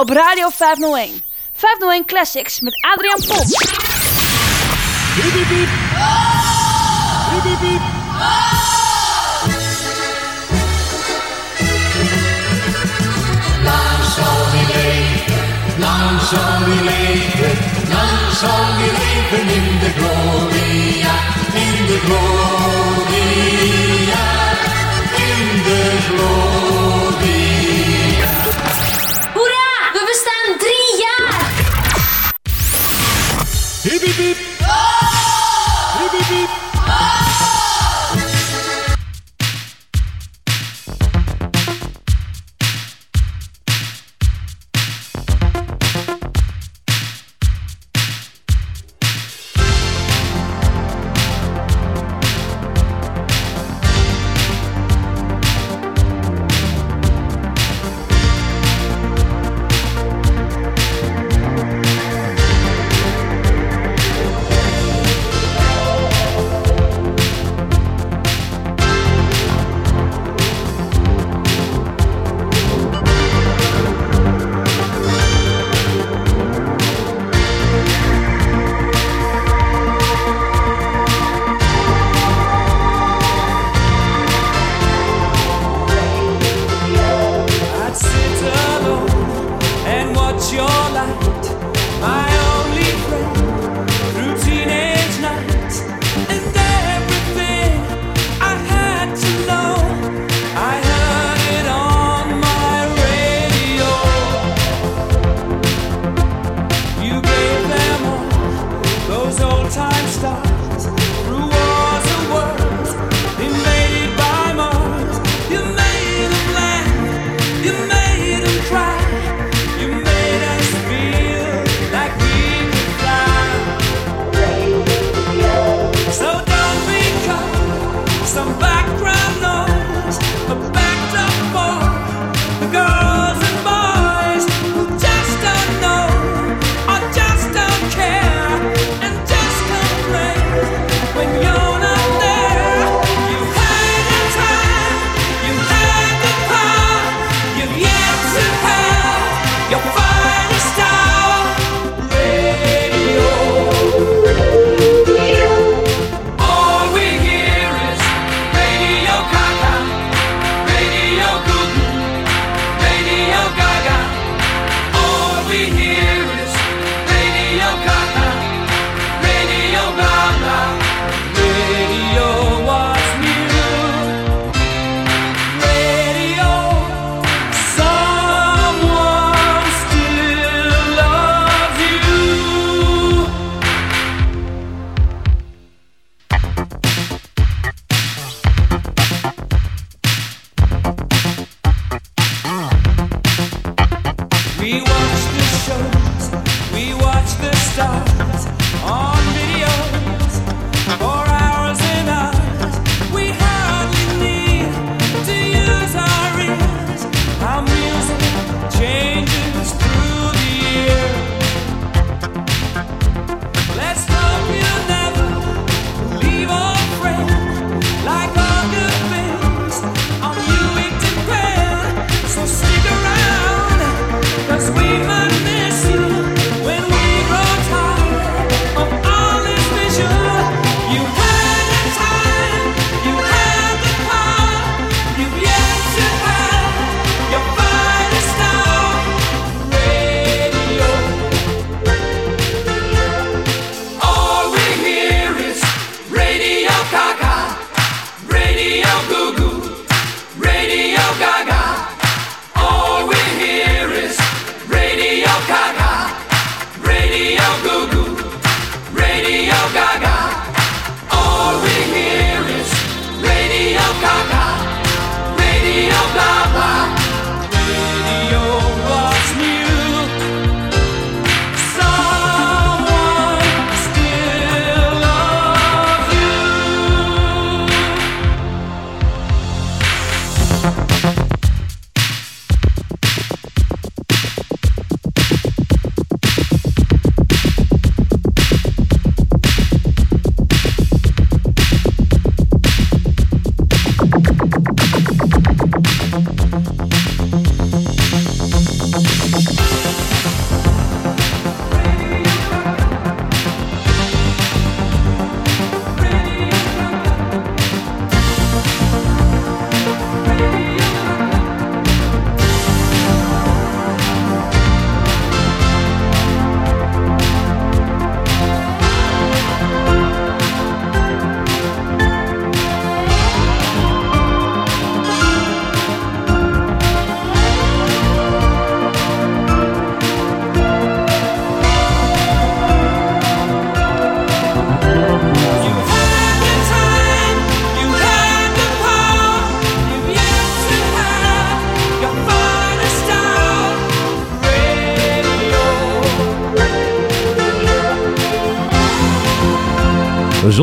op Radio 501. 501 Classics met Adriaan Pons. Piep, piep, piep. Piep, piep, piep. Lang zal die leven, lang zal die leven, lang zal die leven in de gloria, in de gloria, in de gloria. Hip hip hip. Oh! Hip hip hip.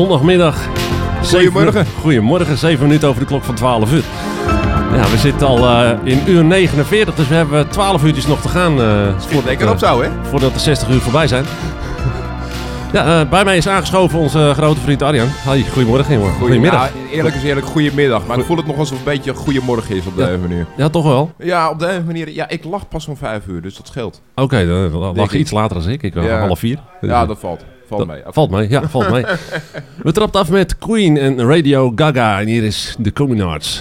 Zondagmiddag. Goedemorgen. Goedemorgen, 7 minuten over de klok van 12 uur. Ja, we zitten al eh, in uur 49, dus we hebben 12 uurtjes nog te gaan. eh, voordat, Lekker eh, op zo, hè? voordat de 60 uur voorbij zijn. Ja, eh, bij mij is aangeschoven onze grote vriend Arjan. Hoi, goedemorgen, jongen. Goedemiddag. Ja, eerlijk is eerlijk, goedemiddag. Maar ik voel het nog alsof het een beetje goedemorgen is op de Ja. manier. Ja, toch wel? Ja, op de een manier. Ja, ik lag pas om vijf uur, dus dat scheelt. Oké, dan lag je iets later dan ik. Ik Ja. half vier. Ja, dat valt. Valt mee. Oké. Valt mee, ja, valt mee. We trappen af met Queen en Radio Gaga. En hier is de Communards.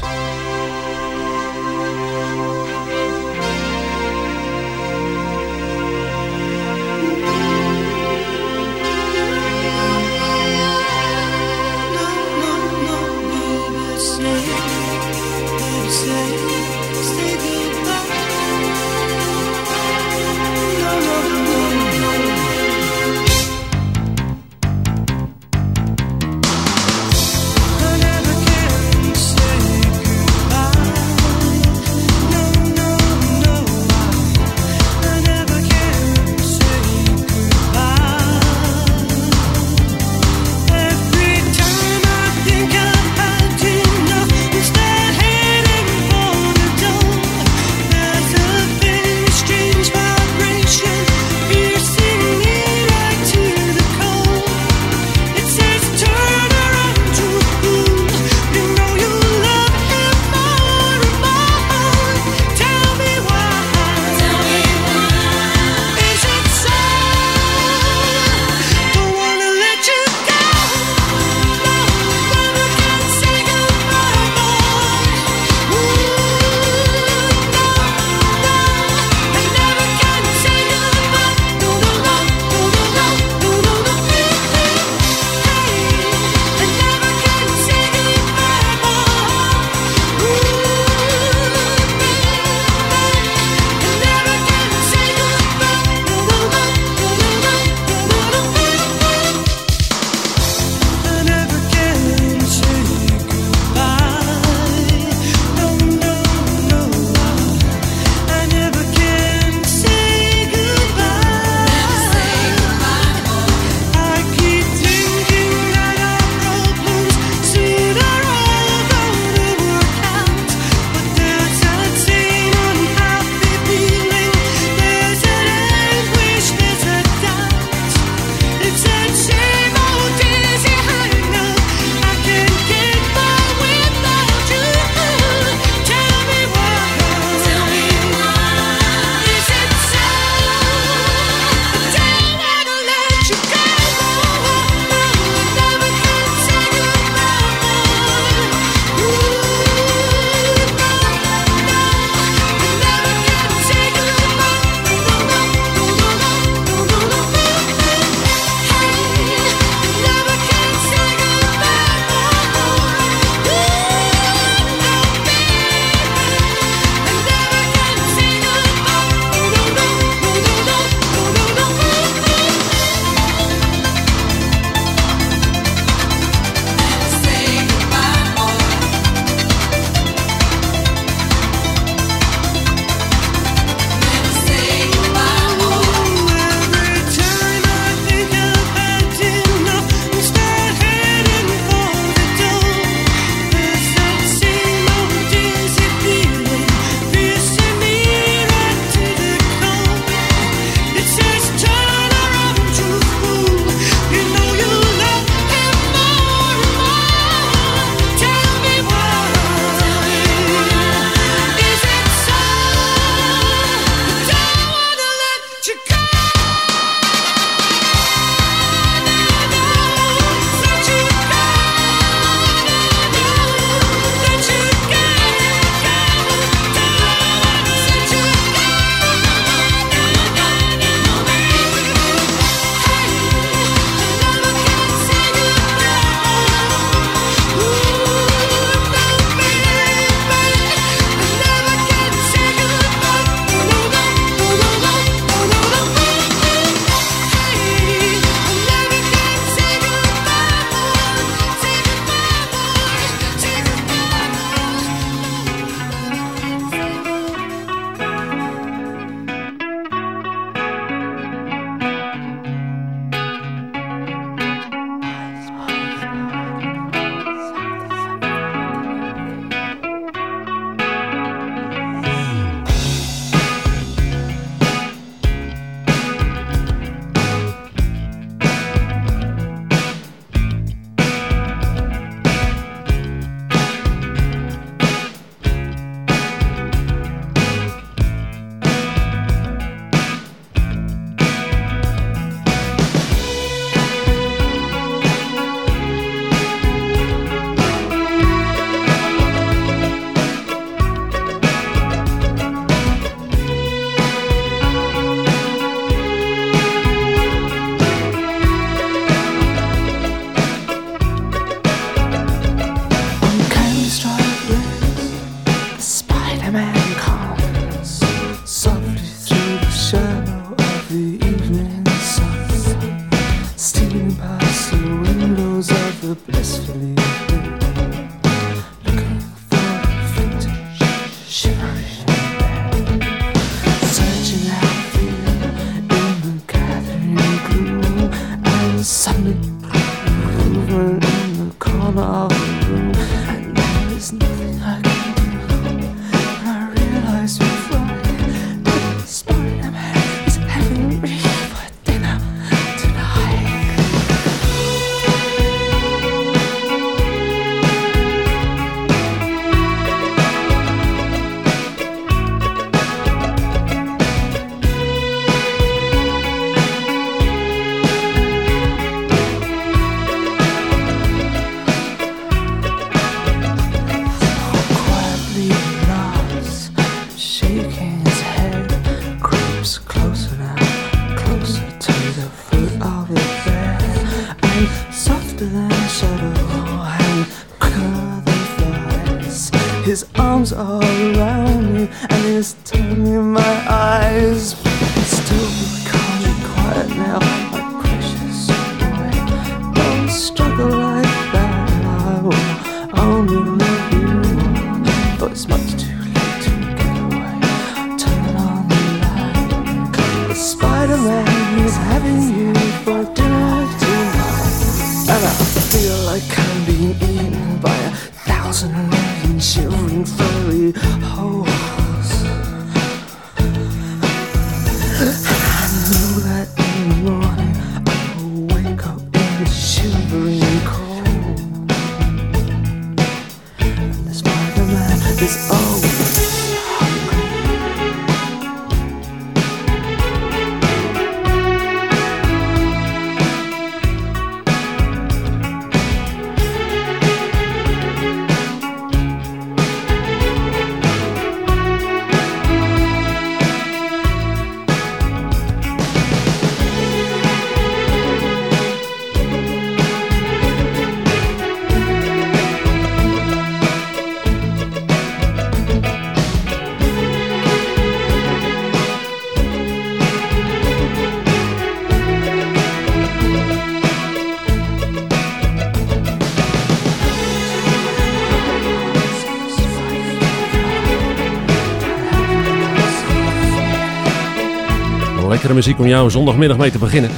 Muziek om jouw zondagmiddag mee te beginnen.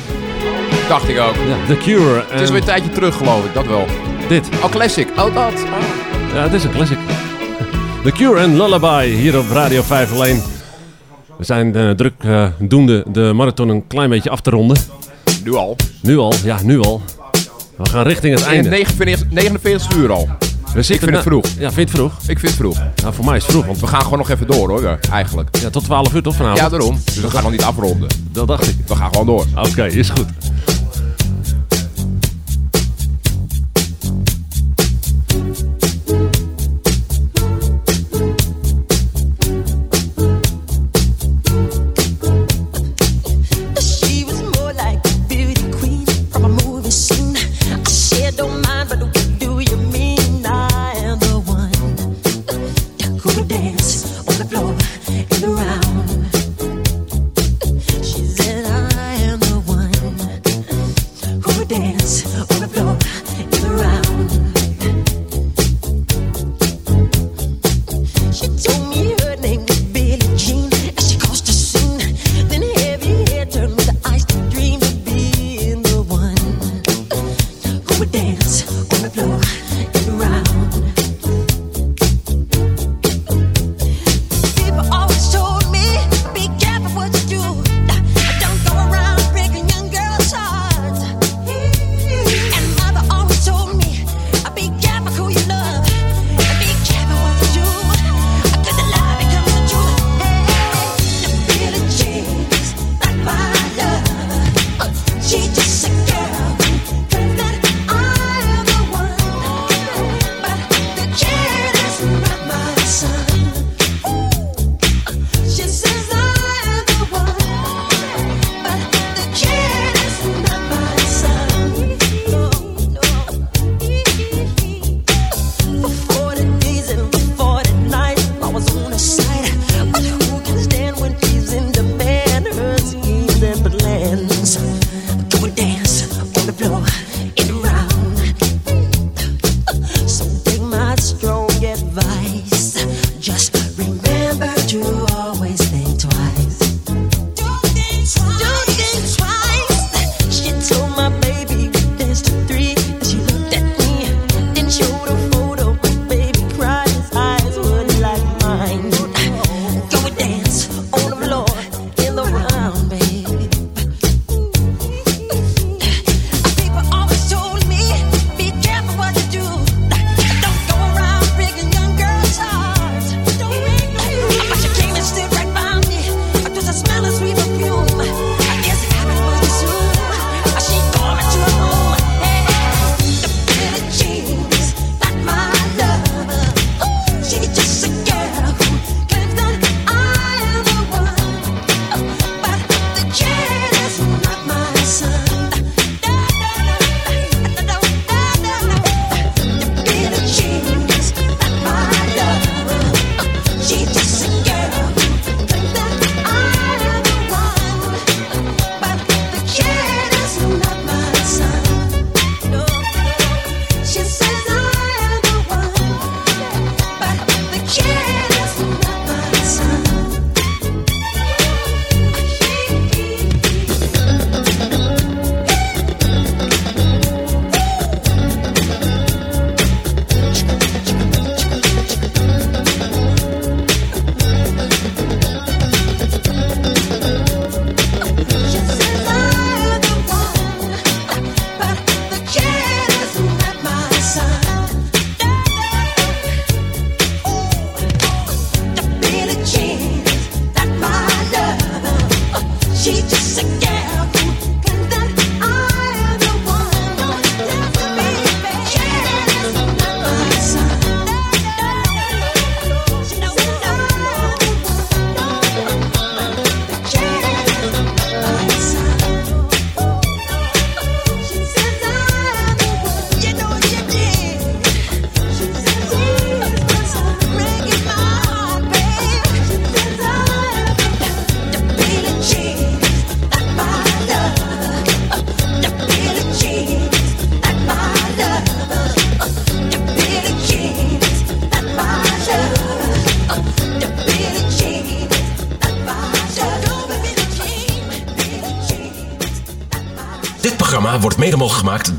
Dacht ik ook. Ja, The Cure. Het is weer een tijdje terug, geloof ik. Dat wel. dit. Oh, classic. Oh, dat. Ja, het is een classic. The Cure en Lullaby hier op Radio 501. We zijn eh, druk eh, doende de marathon een klein beetje af te ronden. Nu al. Nu al, ja, nu al. We gaan richting het einde. 49, 49 uur al. We zitten vind het vroeg. Ja, vind het vroeg? Ik vind het vroeg. Nou, voor mij is het vroeg, want We gaan gewoon nog even door hoor, eigenlijk. ja, tot 12 uur toch vanavond? Ja, daarom. Dus we gaan nog niet afronden. Dat dacht ik. We gaan gewoon door. Oké, is goed.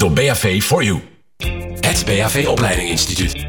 Door BAV for You. Het BAV Opleiding Instituut.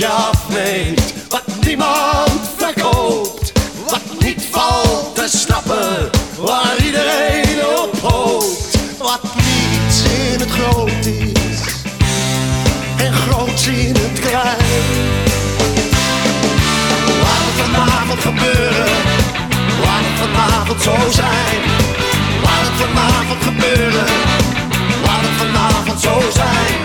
je afneemt, wat niemand verkoopt, wat niet valt te snappen, waar iedereen op hoopt, wat niet in het groot is. En groot in het klein. Waar het vanavond gebeuren, laat het vanavond zo zijn, waar het vanavond gebeuren. Waar het vanavond zo zijn.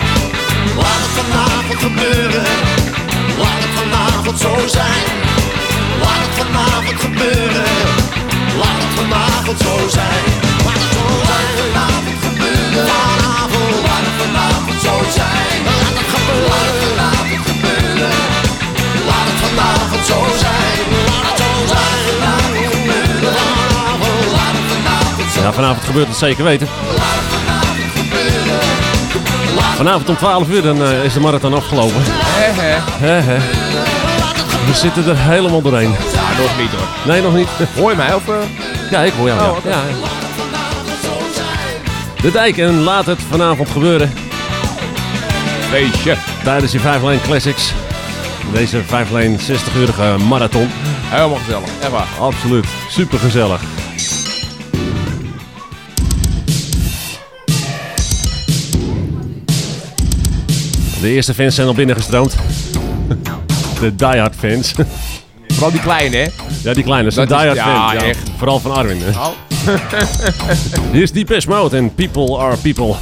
waar het vanavond gebeuren. Laat het vanavond zo zijn. Laat het vanavond gebeuren. Laat het vanavond zo zijn. Laat het zo zijn. Vanavond gebeuren. Vanavond. Laat het vanavond zo zijn. Laat het gebeuren. Laat het vanavond gebeuren. Laat het vanavond zo zijn. Laat het zo zijn. Laat het gebeuren. Vanavond. Laat het vanavond zo Ja, vanavond gebeurt het zeker weten. Vanavond om 12 uur dan, eh, is de marathon afgelopen. Hè, hè. We zitten er helemaal doorheen. Ja, nog niet hoor. Nee, nog niet. Hoor je mij of... eh? Ja, ik hoor jou. Oh, ja. De dijk en laat het vanavond gebeuren Feestje. tijdens je 5 Lane Classics. Deze 5 Lane 60-urige marathon. Helemaal gezellig. Echt waar. Absoluut. Super gezellig. De eerste fans zijn al binnengestroomd. De diehard fans. Vooral die kleine, hè. Ja, die kleine. Dat is een diehard ja, fan. Ja, echt. Vooral van Arwin. hè. Oh. Hier is Deepest Mode en People Are People.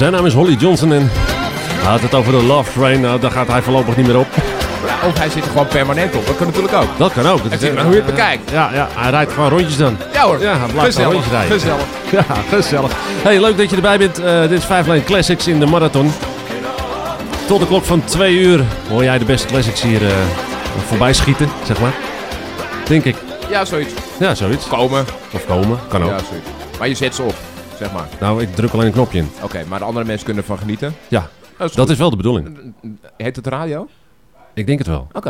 Zijn naam is Holly Johnson en hij had het over de Love Train. Nou, daar gaat hij voorlopig niet meer op. Of hij zit er gewoon permanent op. Dat kan natuurlijk ook. Dat kan ook. Dat Het is maar hoe je het bekijkt. Ja, ja, hij rijdt gewoon rondjes dan. Ja hoor. Ja, hij gezellig. rondjes rijden. Gezellig. Ja, gezellig. Hey, leuk dat je erbij bent. Eh, dit is 5 Lane Classics in de marathon. Tot de klok van 2 uur hoor jij de beste classics hier eh, voorbij schieten, zeg maar. Denk ik. Ja, zoiets. Ja, zoiets. Komen. Of komen, kan ook. Ja, zoiets. Maar je zet ze op, zeg maar. Nou, ik druk alleen een knopje in. Oké, maar de andere mensen kunnen ervan genieten. Ja, Dat is, dat is wel de bedoeling. Heet het radio? Ik denk het wel. Oké.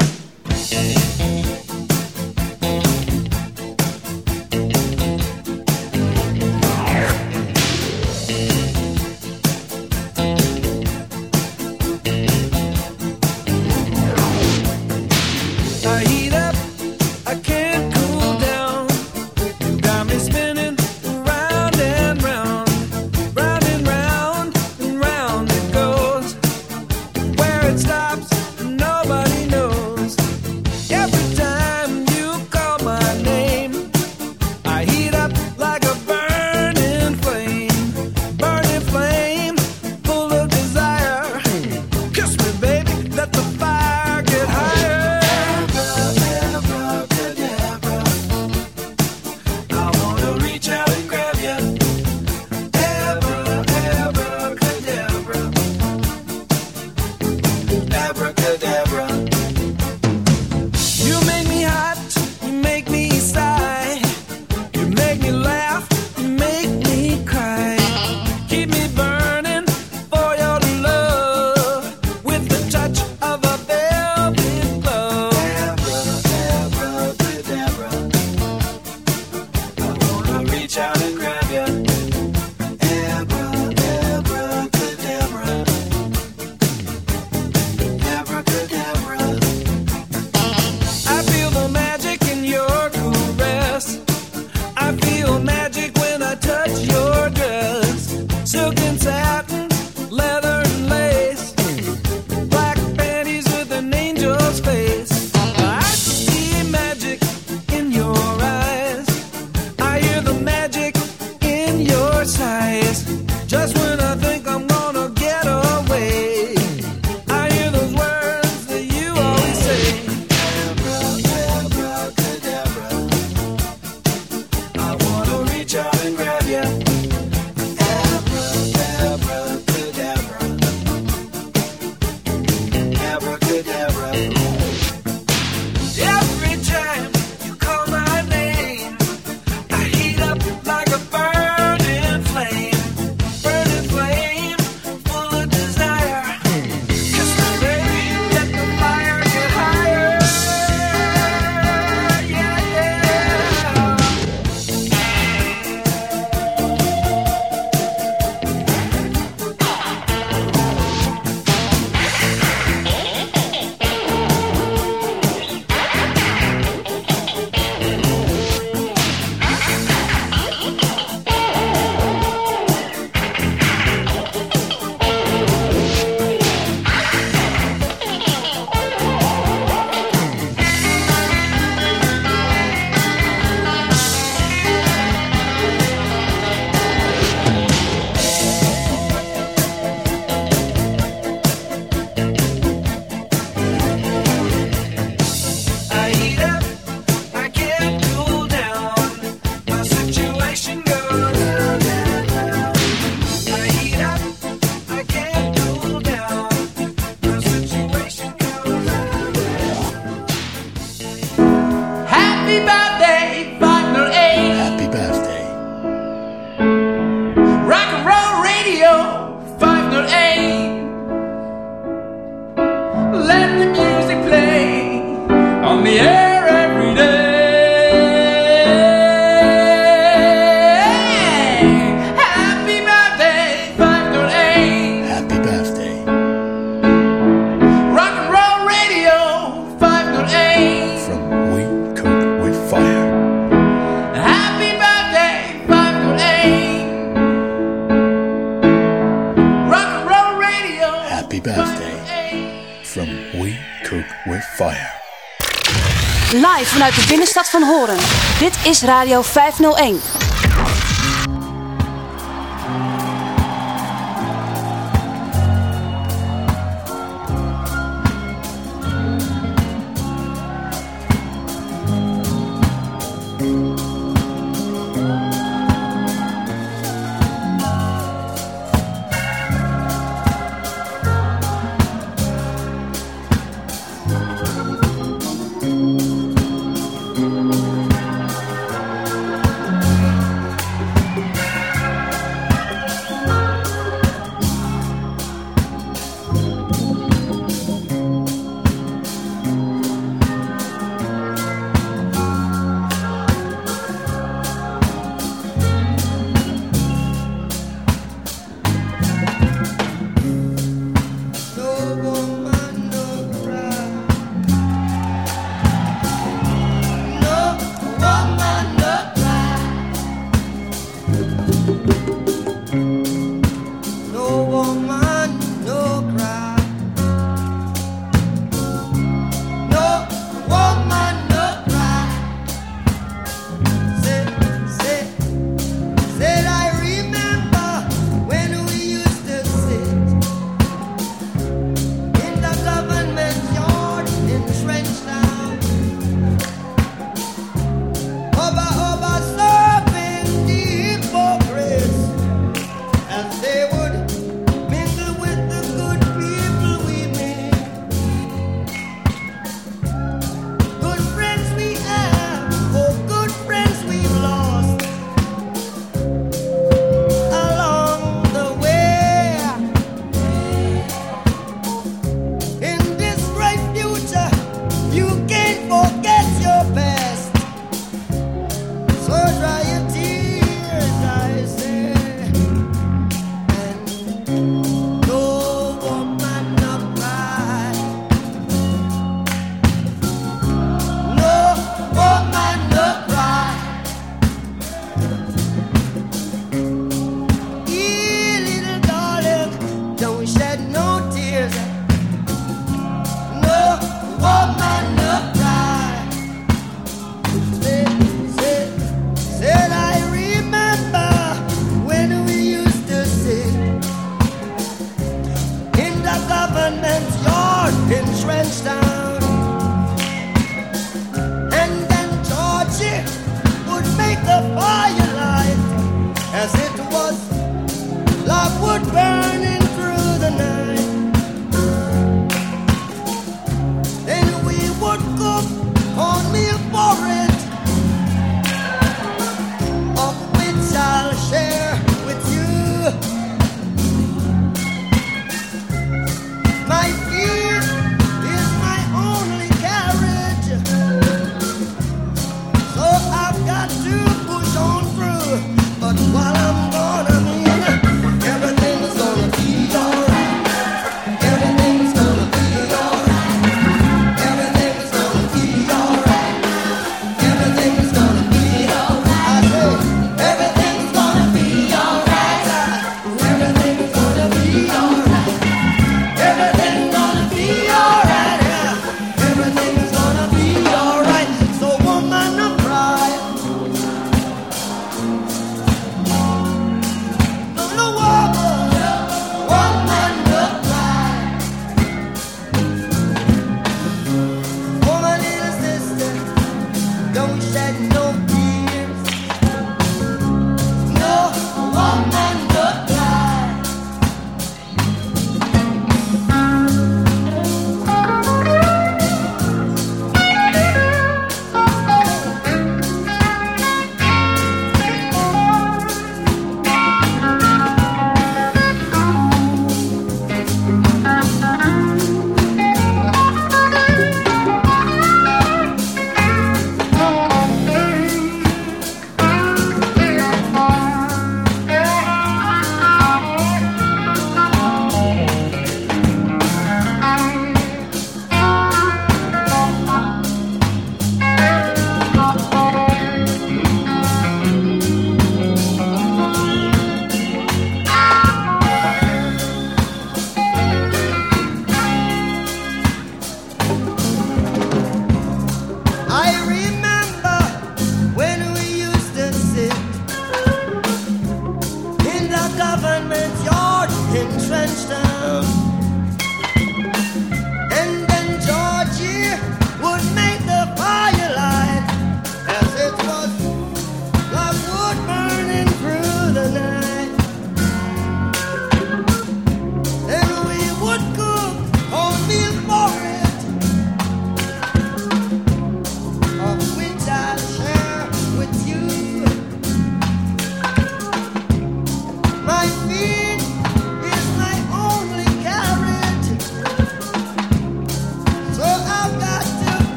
Is Radio 501.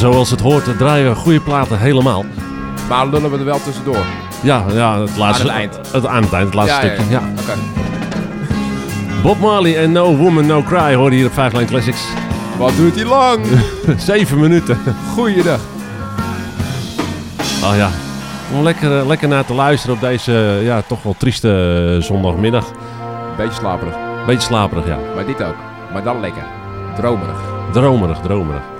Zoals het hoort, draaien we goede platen helemaal. Maar lullen we er wel tussendoor. Ja, ja het laatste, Aan het eind. Het, aan het eind, het laatste ja, stukje. Ja. Bob Marley en No Woman No Cry hoorden hier op 5 Line Classics. Wat duurt die lang? Zeven minuten. Goeiedag. Oh ja, om lekker, eh, lekker naar te luisteren op deze eh, ja, toch wel trieste eh, zondagmiddag. Beetje slaperig. Beetje slaperig, ja. Maar dit ook. Maar dan lekker. Dromerig. Dromerig, dromerig.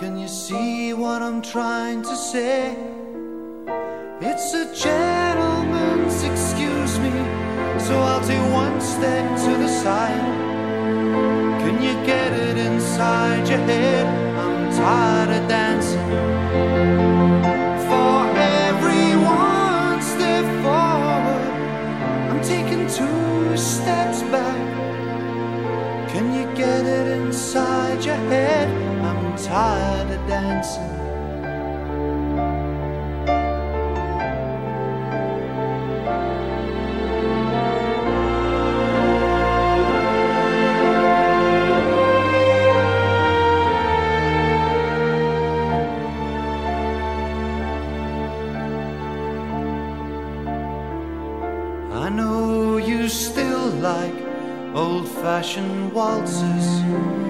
Can you see what I'm trying to say? It's a gentleman's excuse me, so I'll take one step to the side. Can you get it inside your head? I'm tired of dancing. Tired of dancing. I know you still like old fashioned waltzes.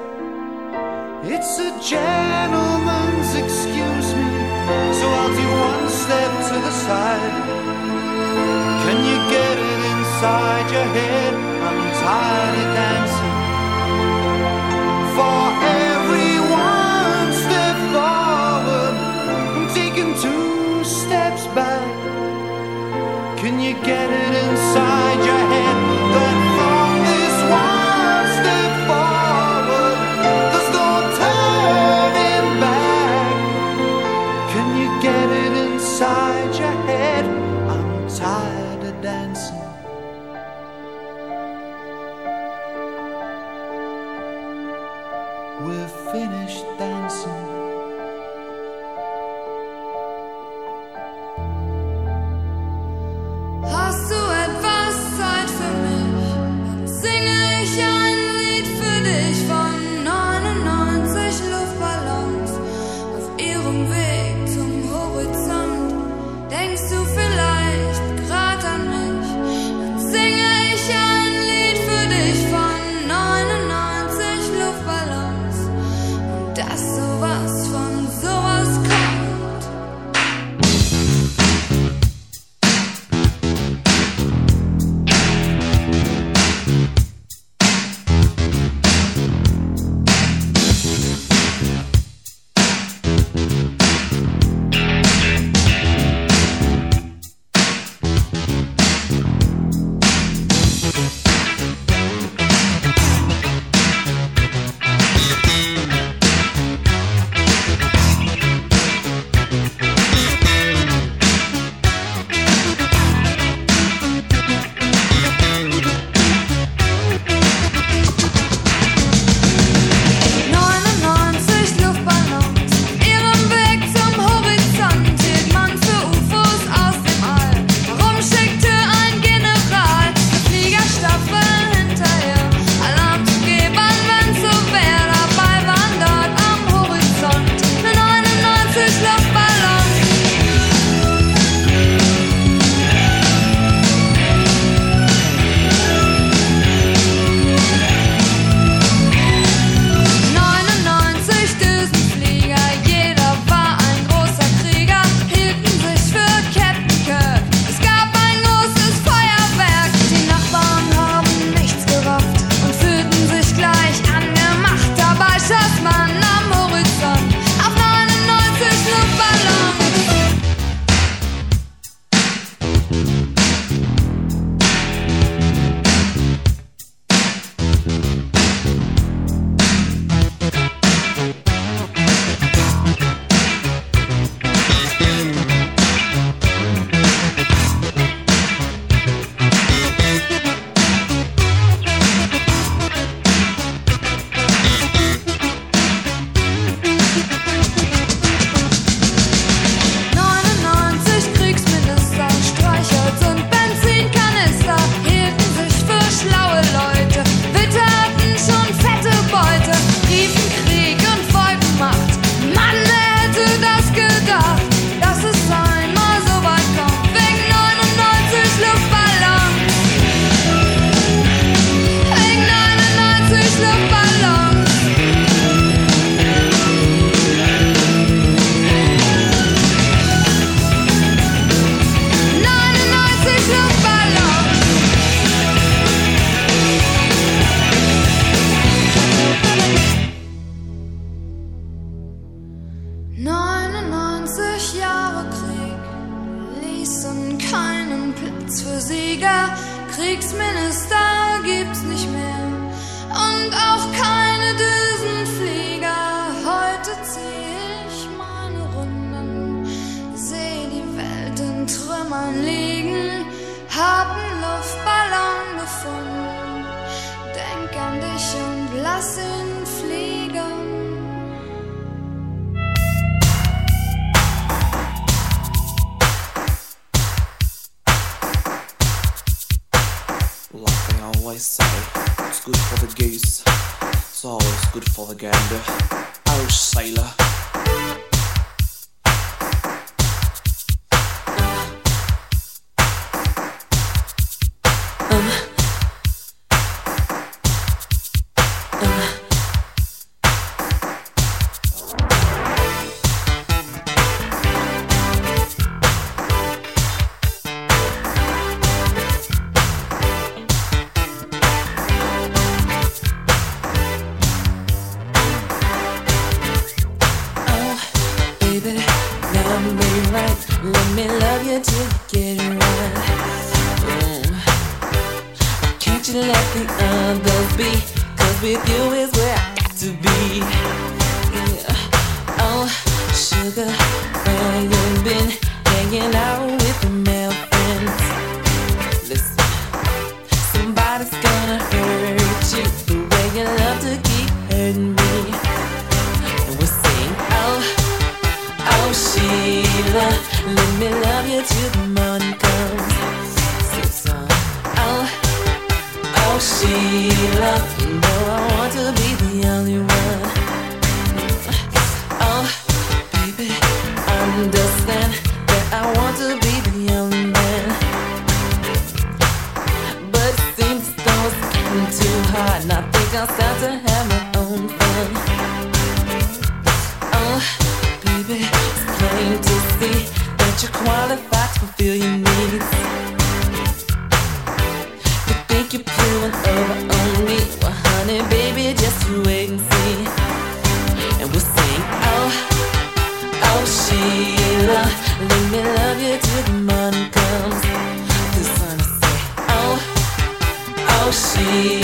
It's a gentleman's excuse me, so I'll do one step to the side. Can you get it inside your head? I'm tired of dancing. For every one step forward, I'm taking two steps back. Can you get it inside your head?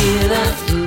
feel it.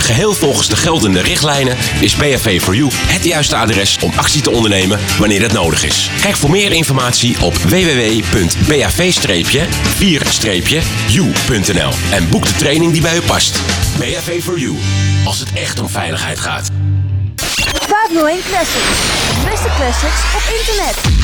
Geheel volgens de geldende richtlijnen is BFV4U het juiste adres om actie te ondernemen wanneer dat nodig is. Kijk voor meer informatie op www.bav-4-u.nl en boek de training die bij u past. BFV4U, als het echt om veiligheid gaat. 501 Classics. De beste classics op internet.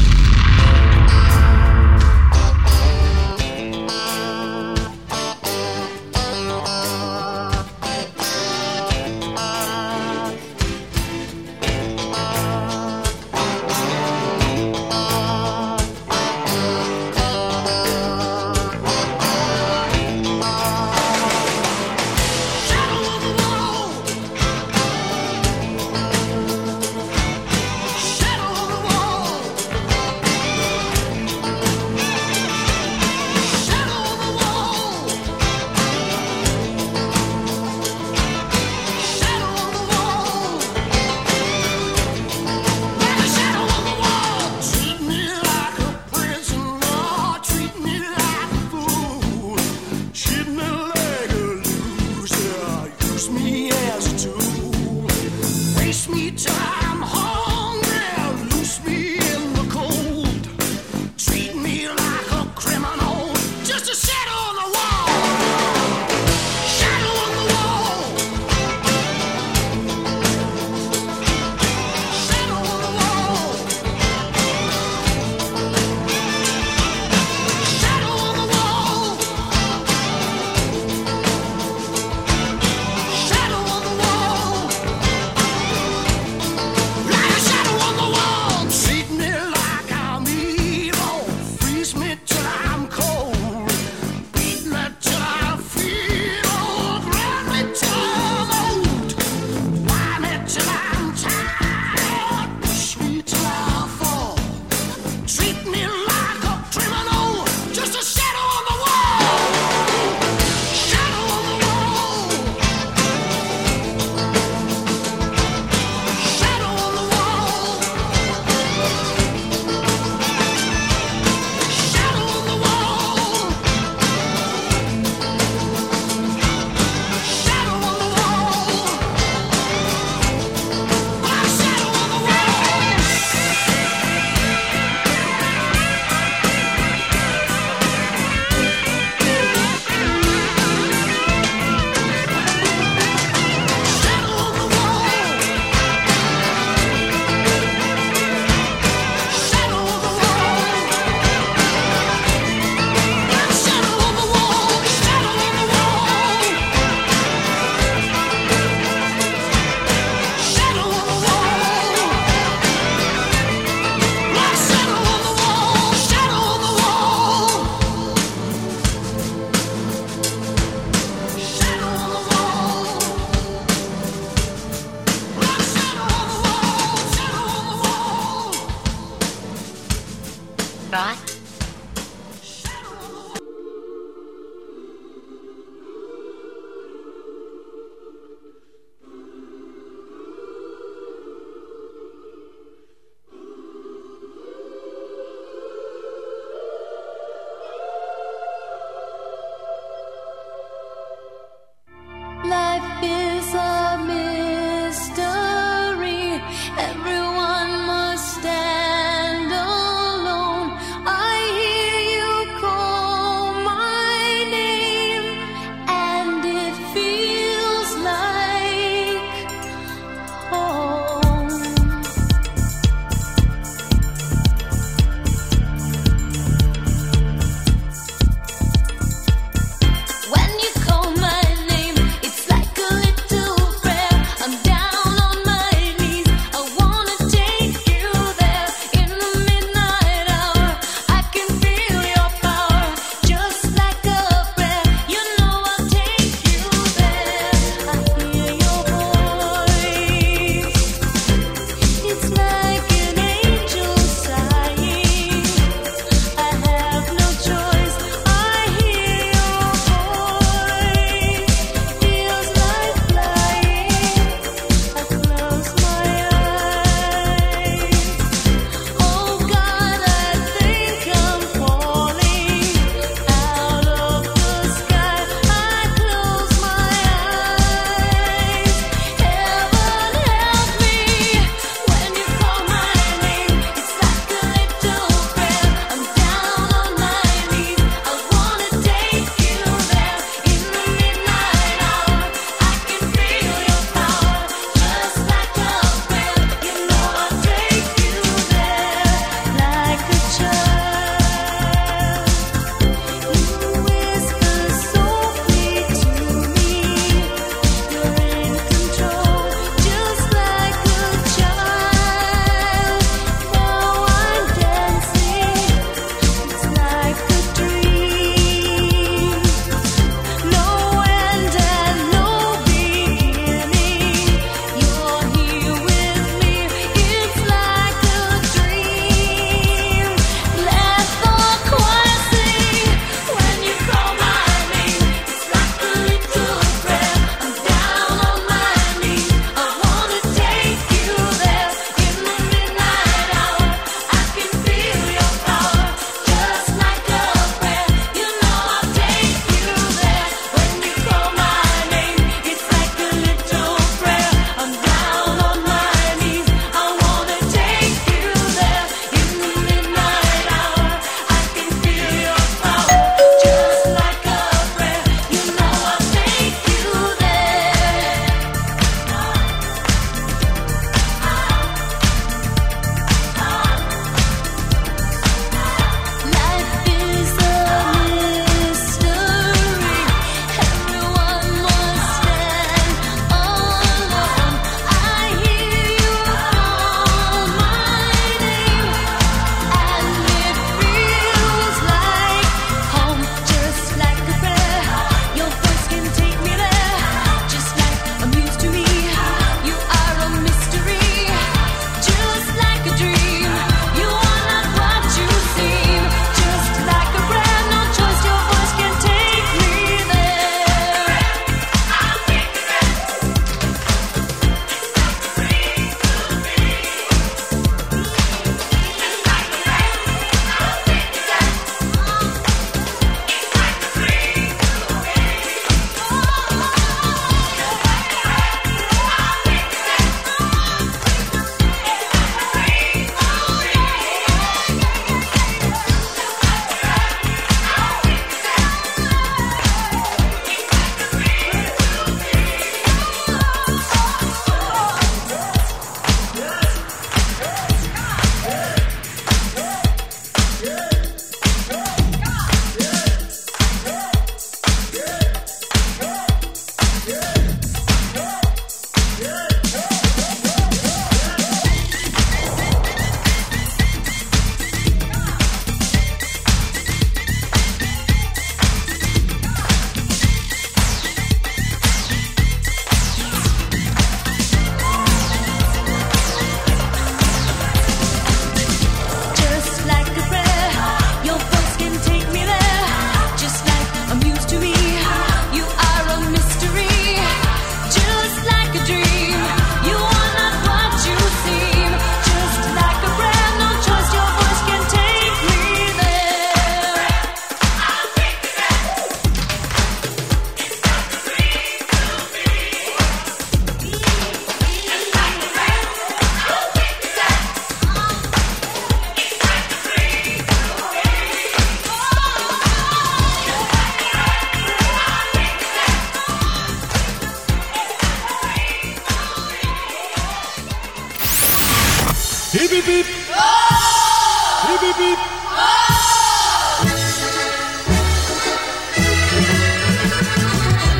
Piep, piep, piep.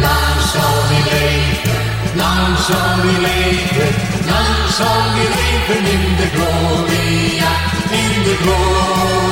Lang zal die leven, lang zal die leven, lang zal die leven in de gloria, in de gloria,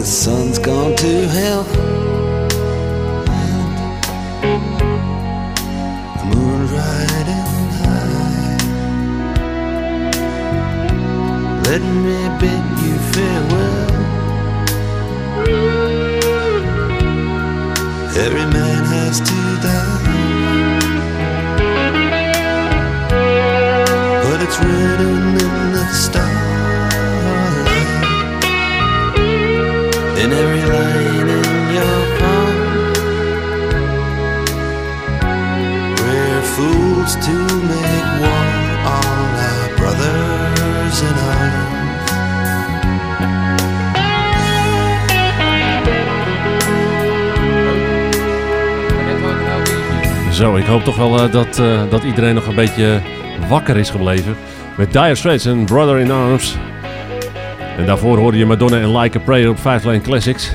the sun's gone to hell. The moon's riding high. Let me bid you farewell. Every man has to Zo, ik hoop toch wel eh, dat, eh, dat iedereen nog een beetje wakker is gebleven. Met Dire Straits en Brother in Arms. En daarvoor hoorde je Madonna en Like a Prayer op 5 Lane Classics.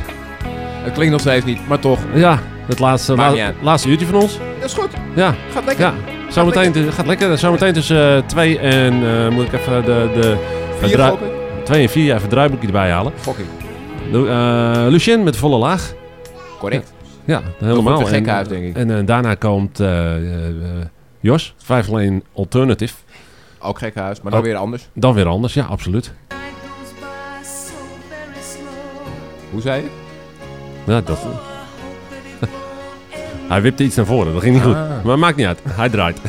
Het klinkt nog steeds niet, maar toch. Ja, het laatste, la- laatste uurtje van ons. Dat is goed. Ja. Gaat lekker. Ja. Zometeen te- gaat lekker. Zometeen tussen 2 en eh, moet ik even de, de Vier, verdrui- gok ik? twee en 4 even het draaiboekje erbij halen. Eh, Lucien met volle laag. Correct. Ja, helemaal. En, gekhuis, denk ik. En eh, daarna komt eh, eh, Jos, 5 Lane Alternative. Ook gek huis, maar dan weer anders. Dan weer anders, ja, absoluut. Hoe zei je? Dat... Hij wipte iets naar voren, dat ging niet goed. Ah. Maar maakt niet uit, hij draait.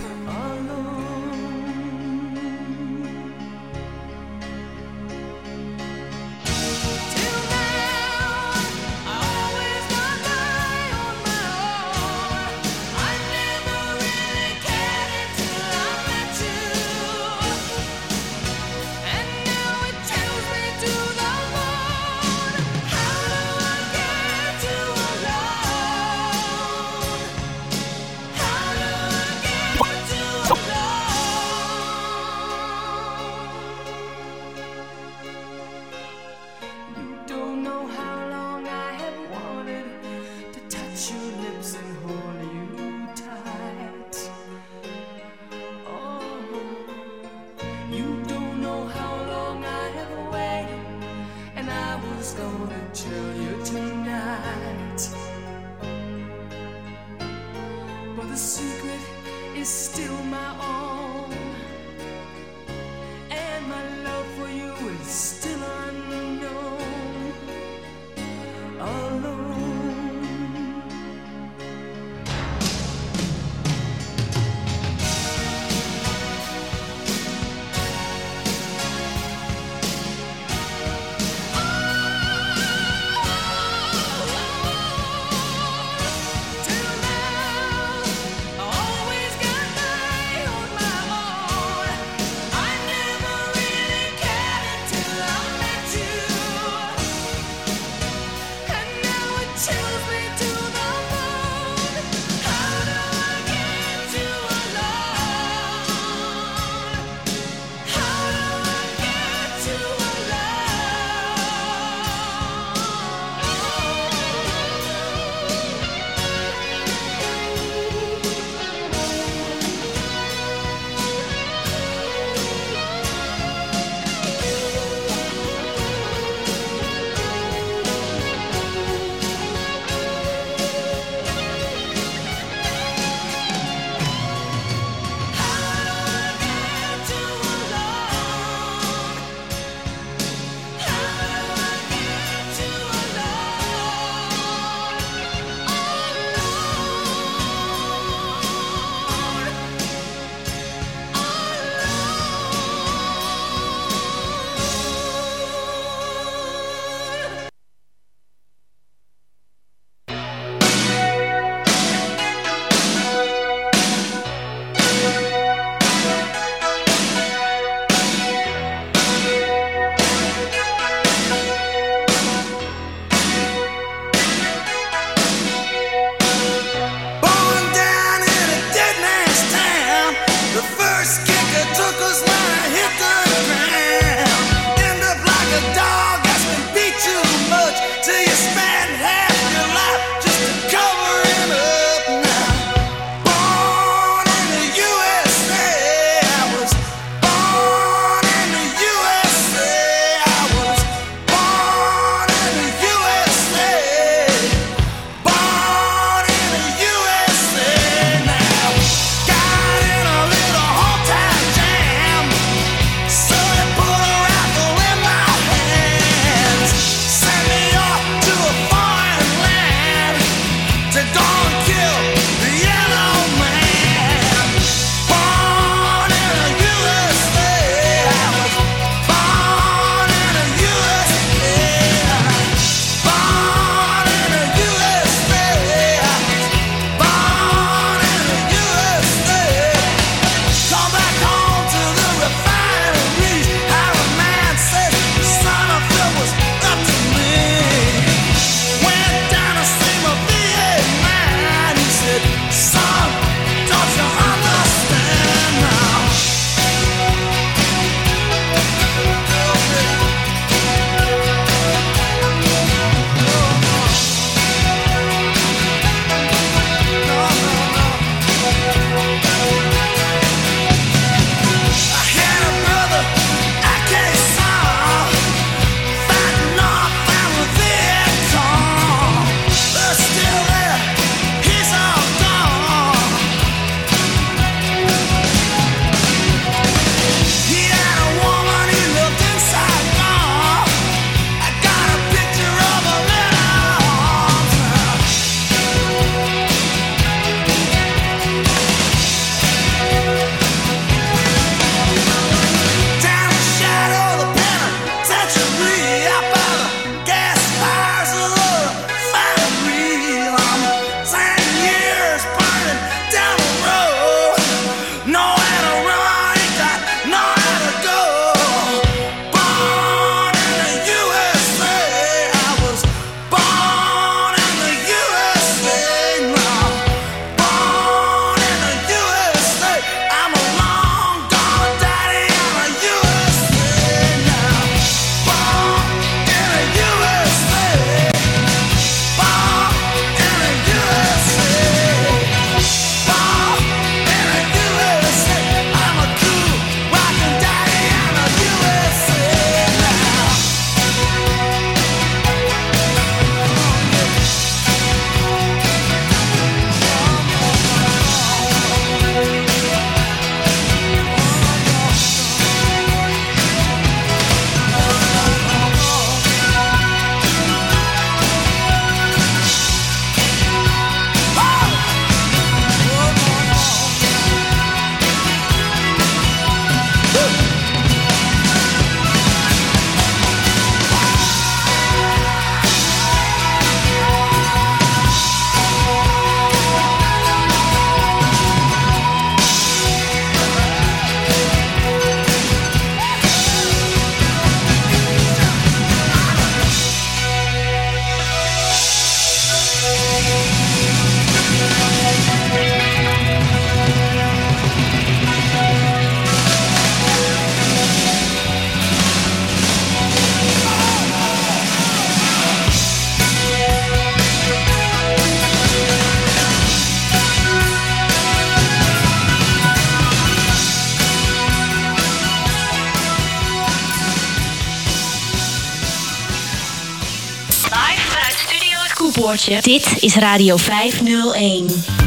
Dit is Radio 501.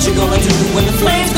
what you gonna do when the flames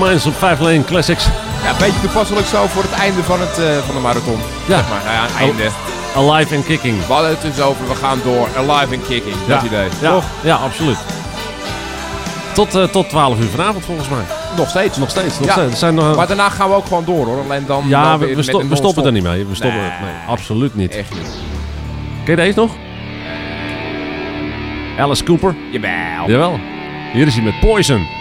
Mines op 5 Lane Classics. Ja, een beetje toepasselijk zo voor het einde van, het, eh, van de marathon. Ja. Zeg maar, nou ja, einde. Alive and kicking. We hadden het dus over, we gaan door. Alive and kicking, dat idee. Ja, Toch? ja absoluut. Tot, eh, tot 12 uur vanavond volgens mij. Nog steeds. Nog steeds. Nog ja. steeds. Zijn nog, maar daarna gaan we ook gewoon door hoor. Alleen dan ja, we, we, sto we stoppen er niet mee. We stoppen het. nee, absoluut niet. Echt niet. Ken je deze nog? Alice Cooper? Jawel. Jawel. Hier is hij met Poison.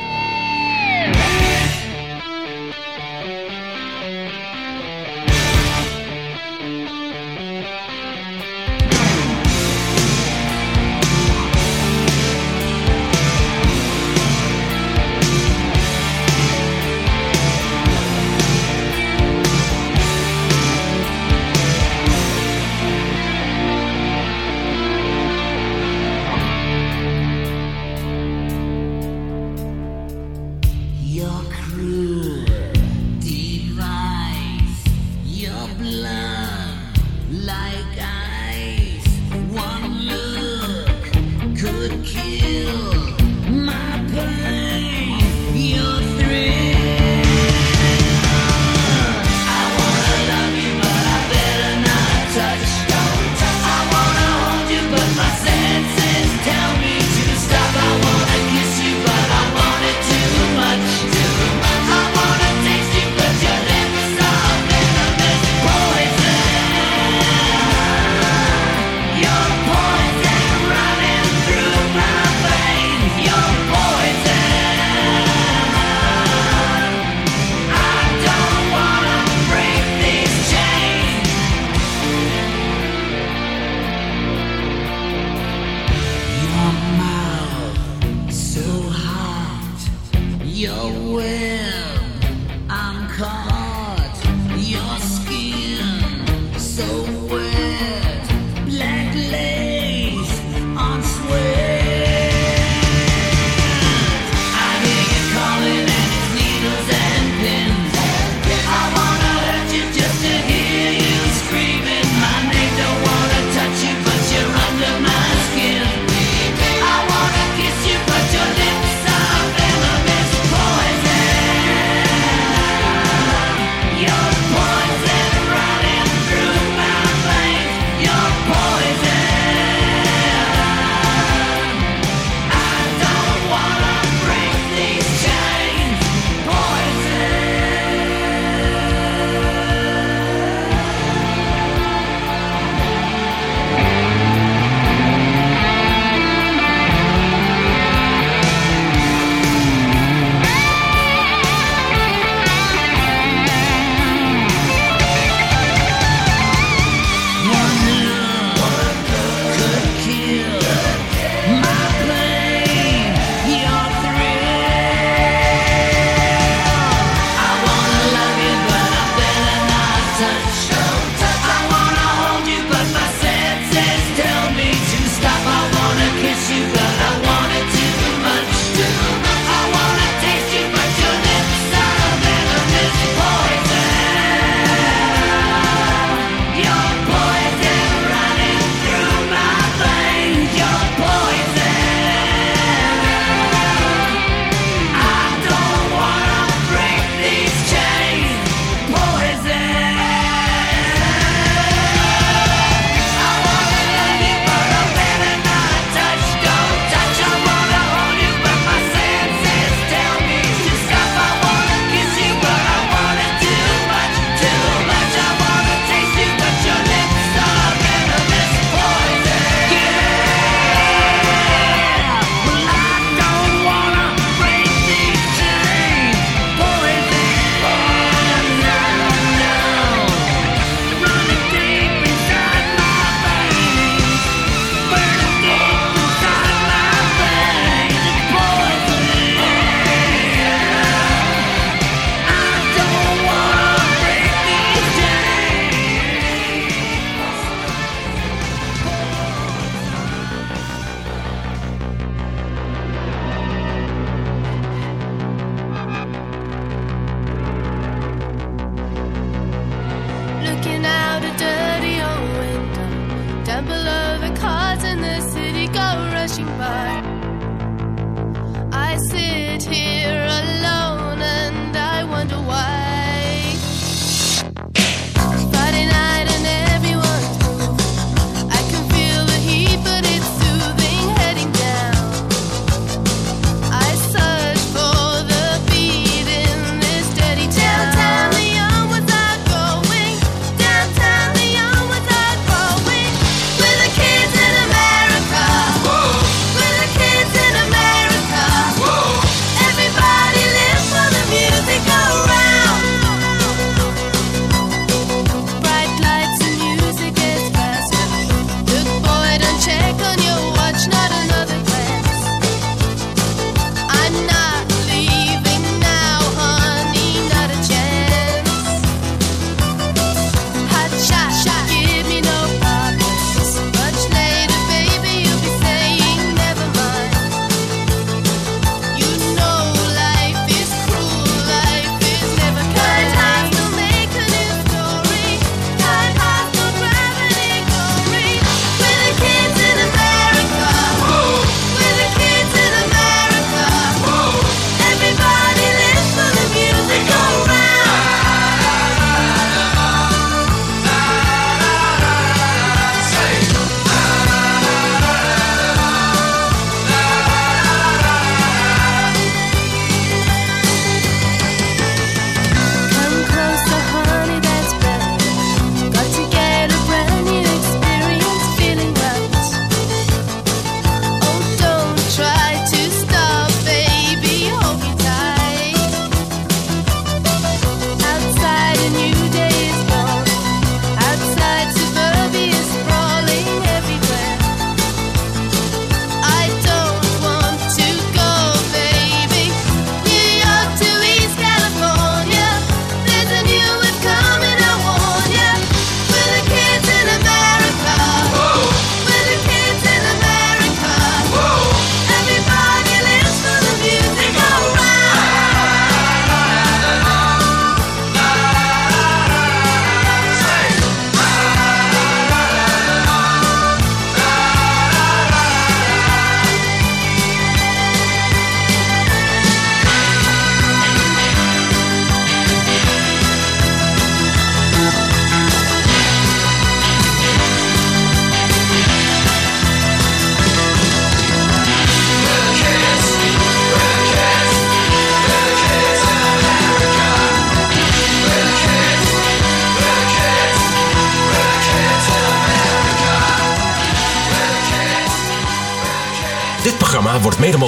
it here.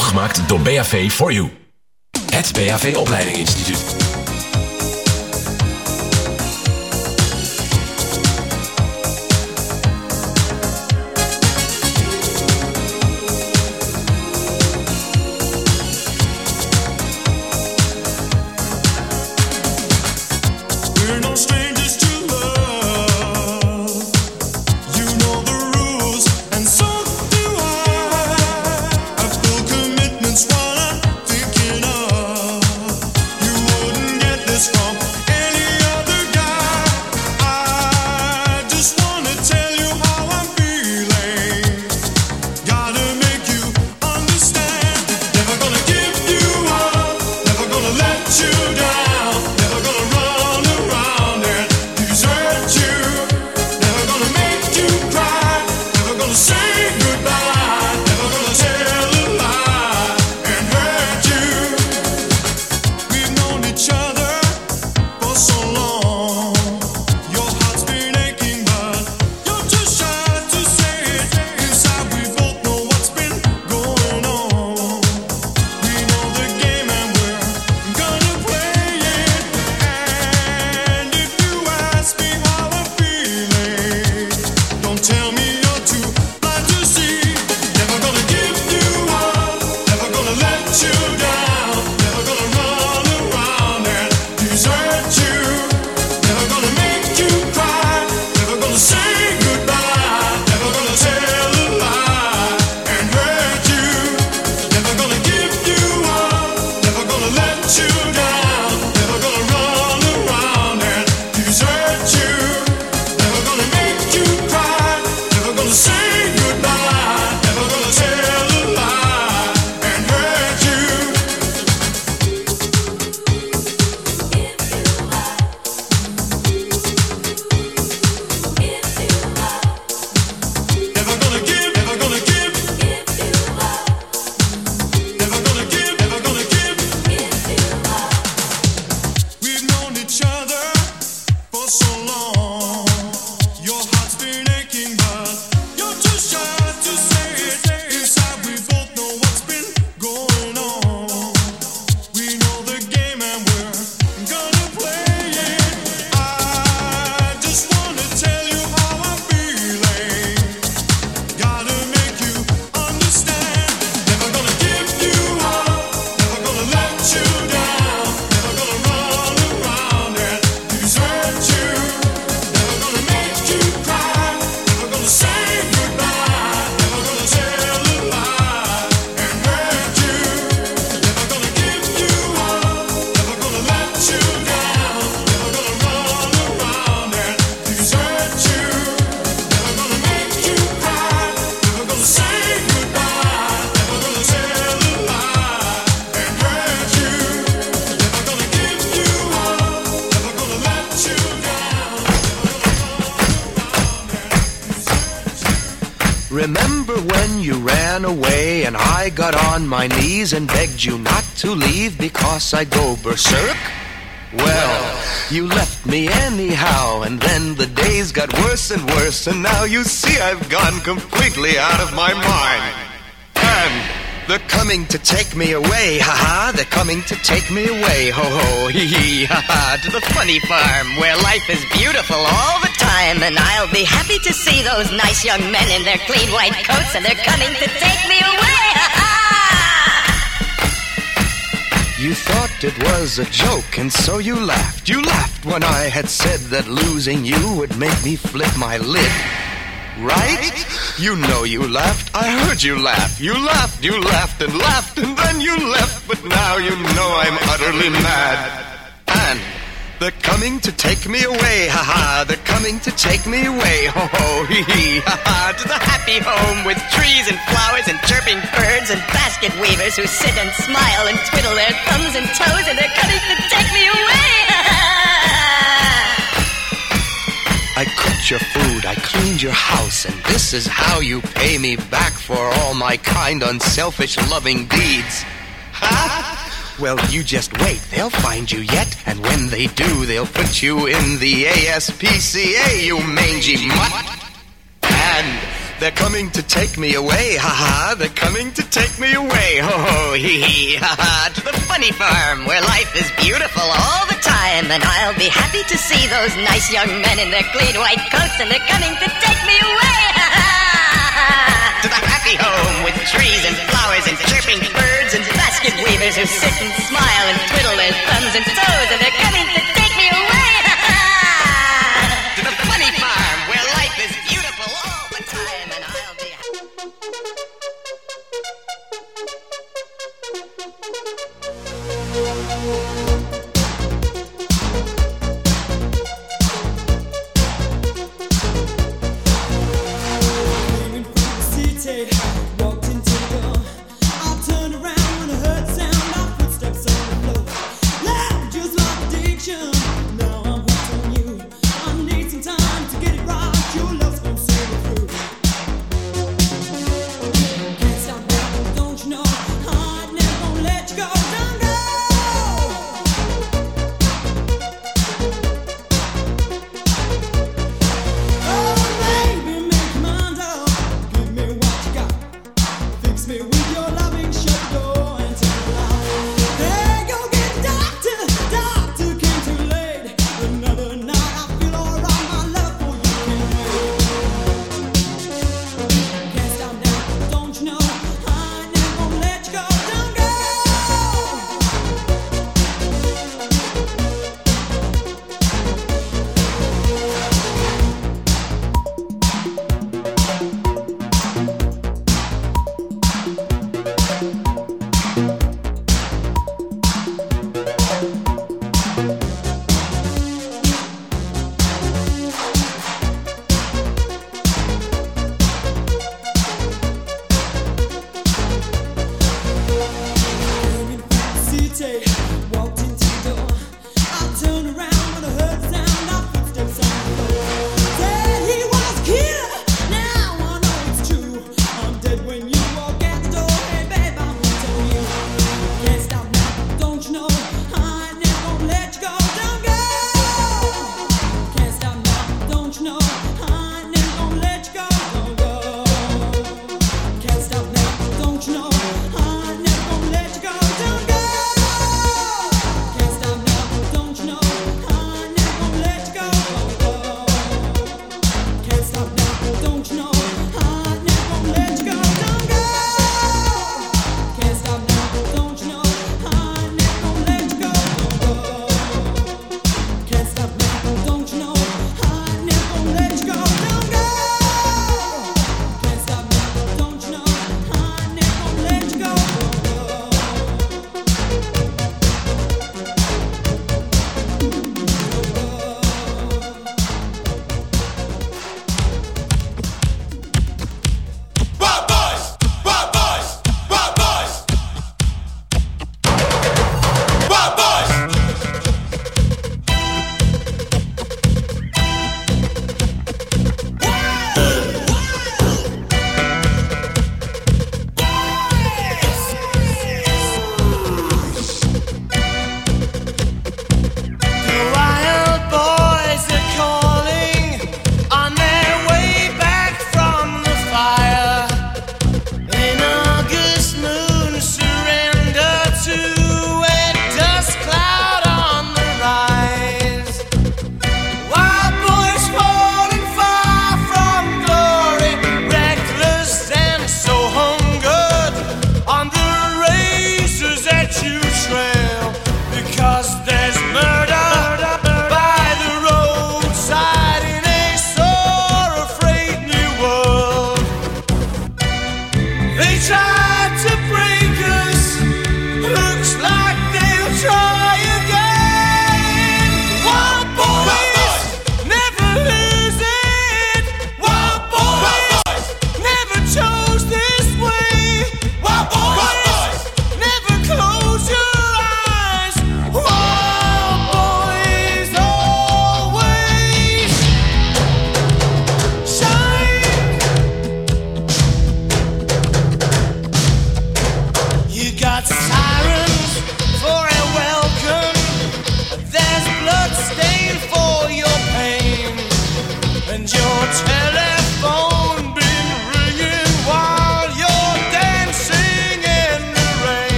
Gemaakt door BHV for You. Het BHV Opleiding because I go berserk? Well, you left me anyhow, and then the days got worse and worse, and now you see I've gone completely out of my mind. And they're coming to take me away, haha, they're coming to take me away, ho ho, hee hee, haha, to the funny farm where life is beautiful all the time, and I'll be happy to see those nice young men in their clean white coats, and they're coming to take You thought it was a joke, and so you laughed. You laughed when I had said that losing you would make me flip my lid. Right? You know you laughed. I heard you laugh. You laughed, you laughed and laughed, and then you left. But now you know I'm utterly mad. Coming to take me away, haha. They're coming to take me away, ho ho, hee hee, haha. To the happy home with trees and flowers and chirping birds and basket weavers who sit and smile and twiddle their thumbs and toes, and they're coming to take me away, I cooked your food, I cleaned your house, and this is how you pay me back for all my kind, unselfish, loving deeds. Ha! Well, you just wait. They'll find you yet. And when they do, they'll put you in the ASPCA, you mangy mutt. And they're coming to take me away. Ha ha. They're coming to take me away. Ho ho. Hee hee. Ha ha. To the funny farm where life is beautiful all the time. And I'll be happy to see those nice young men in their clean white coats. And they're coming to take me away. Ha ha to the happy home with trees and flowers and chirping birds and basket weavers who sit and smile and twiddle their thumbs and toes and they're coming to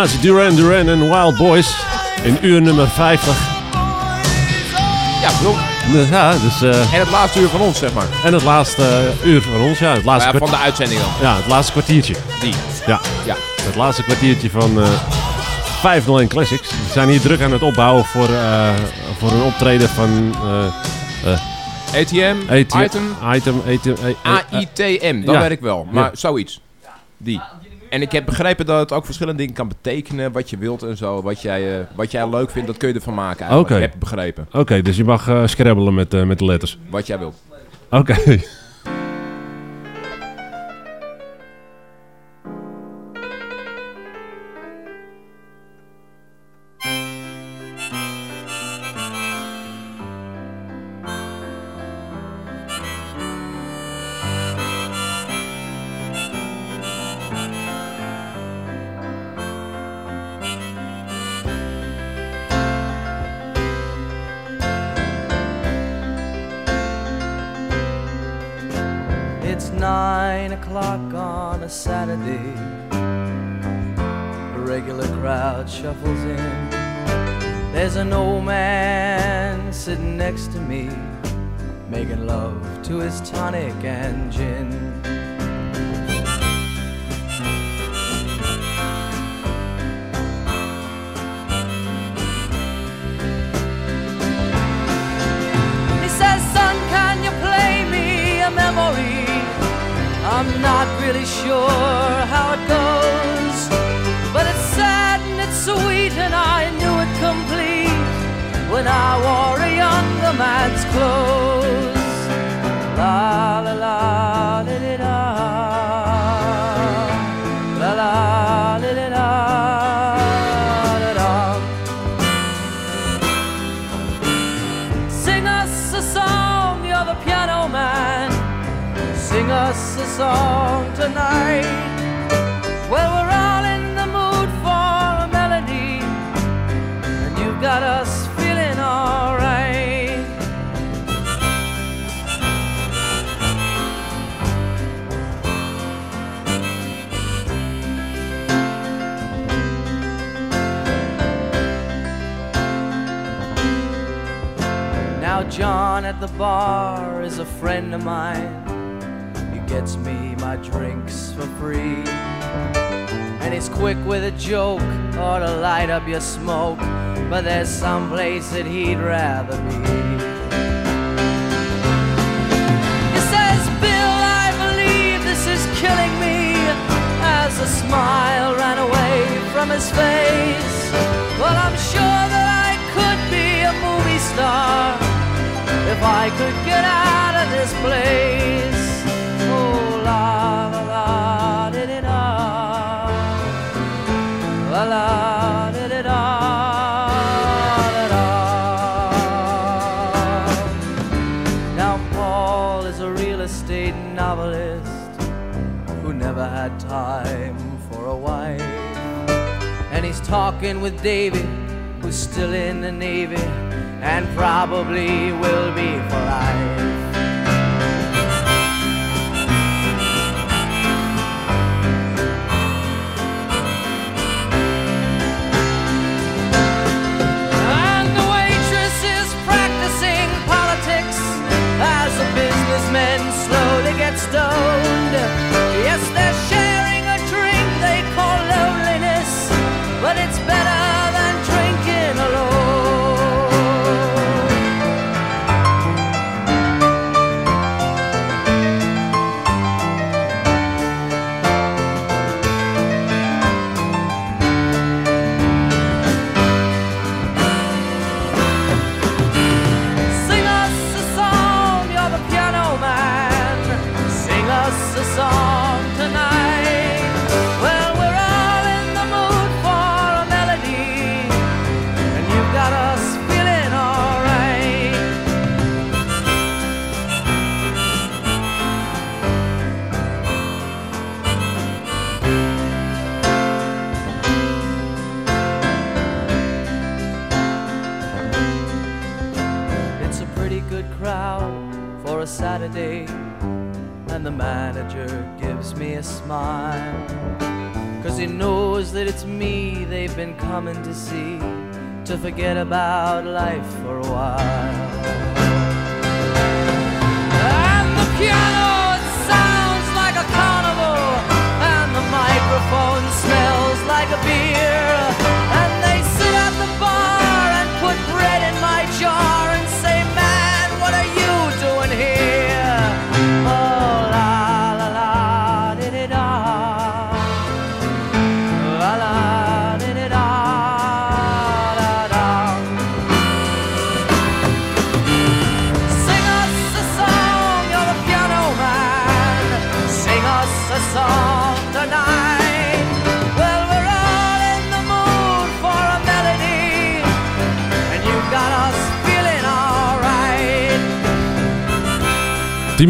formatie Duran Duran en Wild Boys in uur nummer 50. Ja, klopt. Ja, dus, eh, en het laatste uur van ons, zeg maar. En het laatste eh, uur van ons, ja. Het laatste ja, van de uitzending dan. Ja, het laatste kwartiertje. Die. Ja. ja. Het laatste kwartiertje van eh, uh, 501 Classics. We zijn hier druk aan het opbouwen voor, voor een optreden van... ATM, ATM, item. Item, ATM. AITM, dat weet ik wel. Maar zoiets. Die. En ik heb begrepen dat het ook verschillende dingen kan betekenen. Wat je wilt en zo. Wat jij, eh, wat jij leuk vindt, dat kun je ervan maken. Ik heb begrepen. Oké, dus je mag uh, scrabbelen met, eh, met de letters. Wat jij wilt. Oké.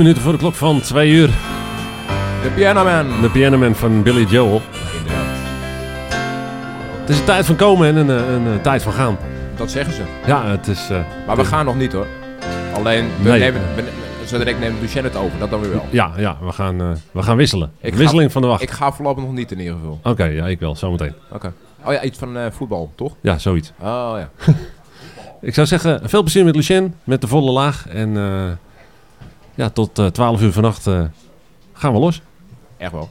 minuten voor de klok van 2 uur. De Pianoman. De Pianoman van Billy Joel. Het is een tijd van komen en een, een, een, een tijd van gaan. Dat zeggen ze. Ja, het is... eh, Maar we gaan nog niet hoor. Alleen, we Nee. nemen, we, zo direct neemt Lucien het over. Dat dan weer wel. Ja, ja we, gaan, eh, we gaan wisselen. Ik Wisseling ga- van de wacht. Ik ga voorlopig nog niet in ieder geval. Oké, ja, ik wel. Zometeen. Oké. Oh ja, iets van eh, voetbal, toch? Ja, zoiets. Oh ja. Ik zou zeggen, veel plezier met Lucien, met de volle laag. En ja, tot eh 12 uur vannacht eh, gaan we los. Echt wel.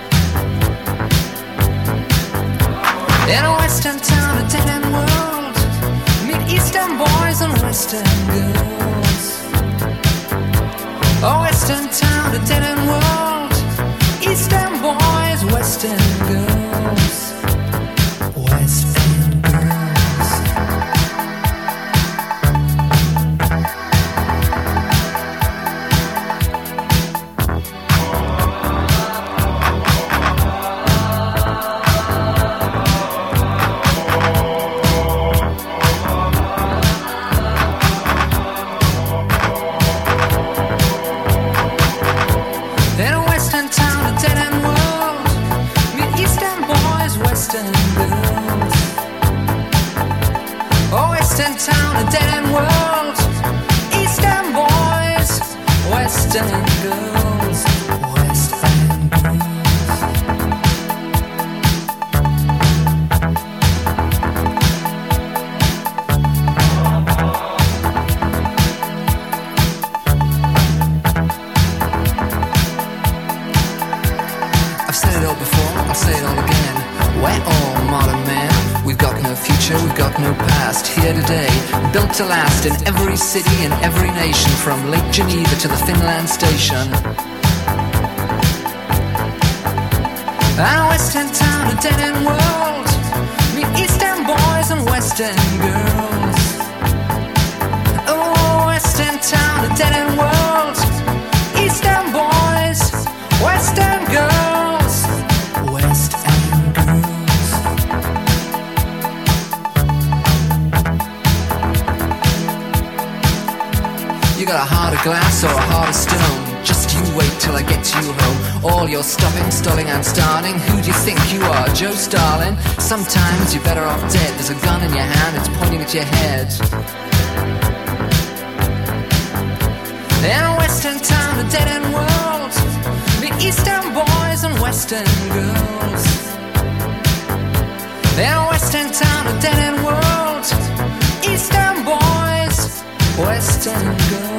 Eastern town, a dead end world. Meet Eastern boys and Western girls. Westingland station. Our western town, a dead end world. Meet eastern boys and western You're stopping, stalling, and starting. Who do you think you are, Joe Starlin? Sometimes you're better off dead. There's a gun in your hand, it's pointing at your head. In a Western town, a dead end world. The Eastern boys and Western girls. In a Western town, a dead end world. Eastern boys, Western girls.